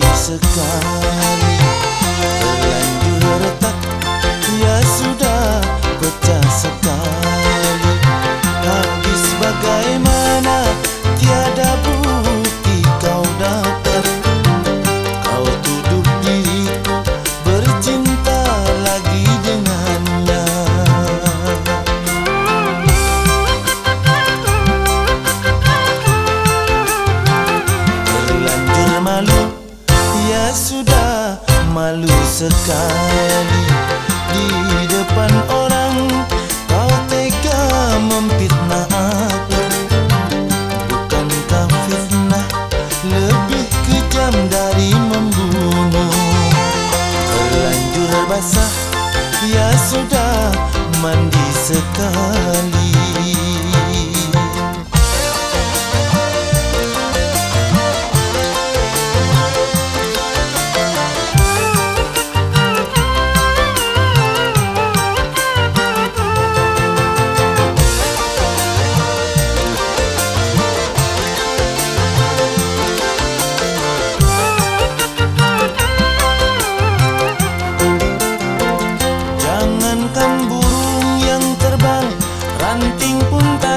sekali. Terlanjur retak Ya sudah pecah sekali. Habis bagaimana sudah malu sekali Di depan orang. Kau tega memfitnah aku Bukankah fitnah Lebih kejam dari membunuh? Terlanjur basah Ya sudah mandi sekali Anting punta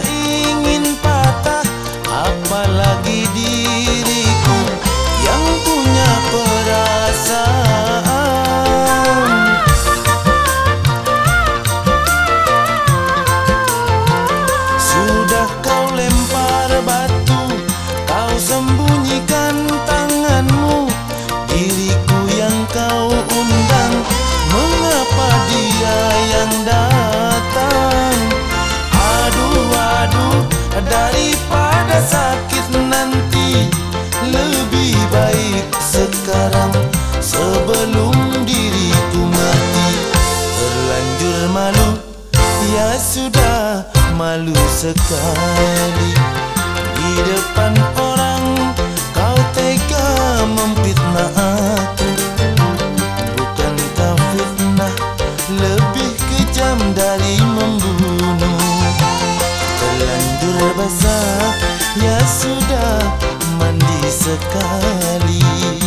sekarang Sebelum diriku mati. Terlanjur malu Ya sudah malu sekali. Di depan orang Kau tega memfitnah aku Bukankah fitnah Lebih kejam dari membunuh? Terlanjur basah Ya sudah mandi sekali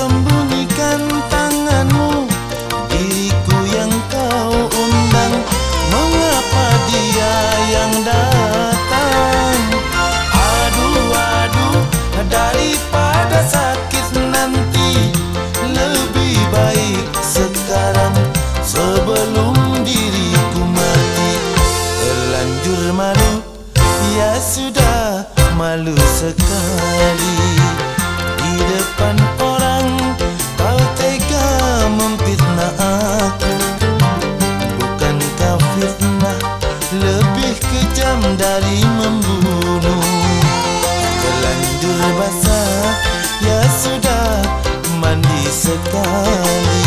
sembunyikan tanganmu Diriku yang kau undang. Mengapa dia yang datang? Aduh, aduh Daripada sakit nanti. Lebih baik sekarang Sebelum diriku mati. Terlanjur malu Ya sudah malu sekali kejam dari membunuh. Terlanjur basah Ya sudah mandi sekali